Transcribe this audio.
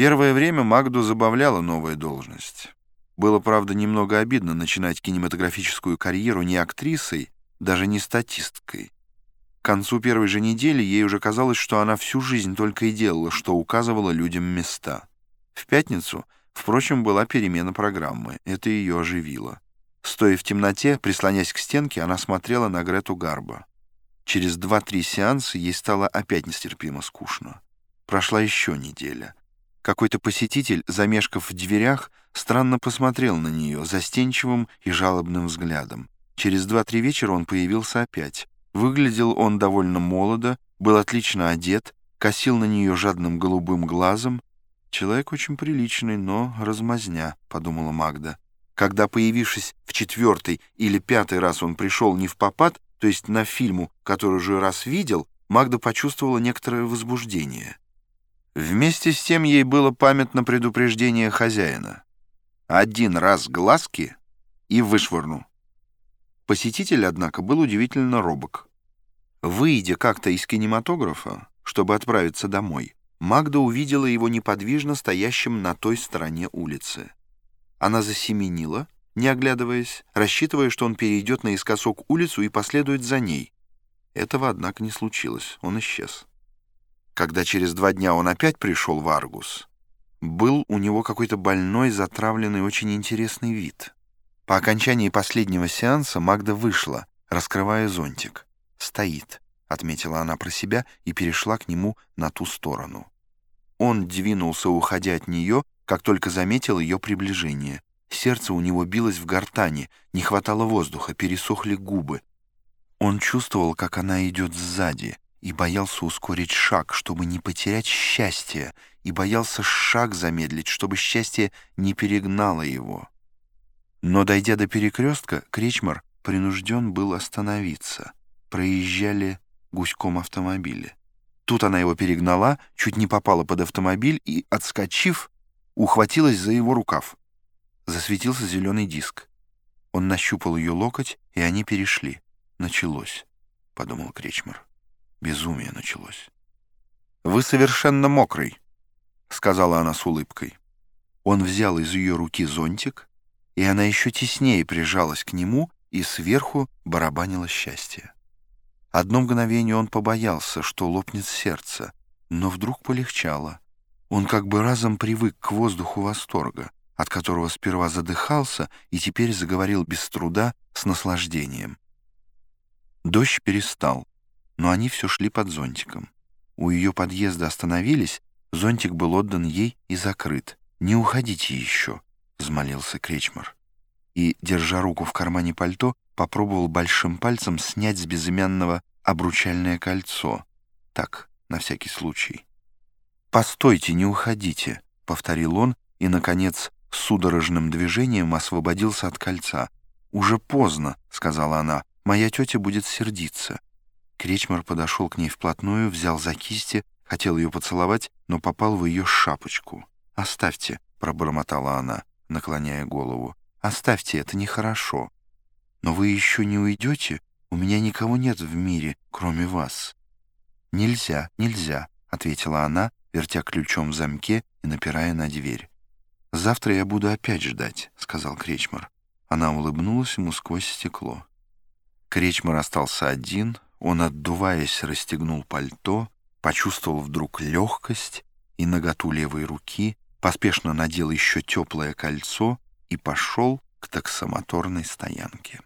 Первое время Магду забавляла новая должность. Было, правда, немного обидно начинать кинематографическую карьеру не актрисой, даже не статисткой. К концу первой же недели ей уже казалось, что она всю жизнь только и делала, что указывала людям места. В пятницу, впрочем, была перемена программы. Это ее оживило. Стоя в темноте, прислонясь к стенке, она смотрела на Грету Гарба. Через два-три сеанса ей стало опять нестерпимо скучно. Прошла еще неделя. Какой-то посетитель, замешкав в дверях, странно посмотрел на нее застенчивым и жалобным взглядом. Через два-три вечера он появился опять. Выглядел он довольно молодо, был отлично одет, косил на нее жадным голубым глазом. «Человек очень приличный, но размазня», — подумала Магда. Когда, появившись в четвертый или пятый раз, он пришел не в попад, то есть на фильму, который уже раз видел, Магда почувствовала некоторое возбуждение. Вместе с тем ей было памятно предупреждение хозяина. «Один раз глазки и вышвырну». Посетитель, однако, был удивительно робок. Выйдя как-то из кинематографа, чтобы отправиться домой, Магда увидела его неподвижно стоящим на той стороне улицы. Она засеменила, не оглядываясь, рассчитывая, что он перейдет наискосок улицу и последует за ней. Этого, однако, не случилось, он исчез. Когда через два дня он опять пришел в Аргус, был у него какой-то больной, затравленный, очень интересный вид — по окончании последнего сеанса Магда вышла, раскрывая зонтик. «Стоит», — отметила она про себя и перешла к нему на ту сторону. Он двинулся, уходя от нее, как только заметил ее приближение. Сердце у него билось в гортани, не хватало воздуха, пересохли губы. Он чувствовал, как она идет сзади, и боялся ускорить шаг, чтобы не потерять счастье, и боялся шаг замедлить, чтобы счастье не перегнало его. Но, дойдя до перекрестка, Кречмар принужден был остановиться. Проезжали гуськом автомобили. Тут она его перегнала, чуть не попала под автомобиль и, отскочив, ухватилась за его рукав. Засветился зеленый диск. Он нащупал ее локоть, и они перешли. «Началось», — подумал Кречмар. Безумие началось. «Вы совершенно мокрый», — сказала она с улыбкой. Он взял из ее руки зонтик, и она еще теснее прижалась к нему и сверху барабанила счастье. Одно мгновение он побоялся, что лопнет сердце, но вдруг полегчало. Он как бы разом привык к воздуху восторга, от которого сперва задыхался и теперь заговорил без труда с наслаждением. Дождь перестал, но они все шли под зонтиком. У ее подъезда остановились, зонтик был отдан ей и закрыт. «Не уходите еще», взмолился Кречмар. И, держа руку в кармане пальто, попробовал большим пальцем снять с безымянного обручальное кольцо. Так, на всякий случай. «Постойте, не уходите», — повторил он и, наконец, судорожным движением освободился от кольца. «Уже поздно», — сказала она, — «моя тетя будет сердиться». Кречмар подошел к ней вплотную, взял за кисти, хотел ее поцеловать, но попал в ее шапочку. «Оставьте», — пробормотала она наклоняя голову. «Оставьте это, нехорошо. Но вы еще не уйдете? У меня никого нет в мире, кроме вас». «Нельзя, нельзя», — ответила она, вертя ключом в замке и напирая на дверь. «Завтра я буду опять ждать», — сказал Кречмар. Она улыбнулась ему сквозь стекло. Кречмар остался один, он, отдуваясь, расстегнул пальто, почувствовал вдруг легкость и наготу левой руки, поспешно надел еще теплое кольцо и пошел к таксомоторной стоянке.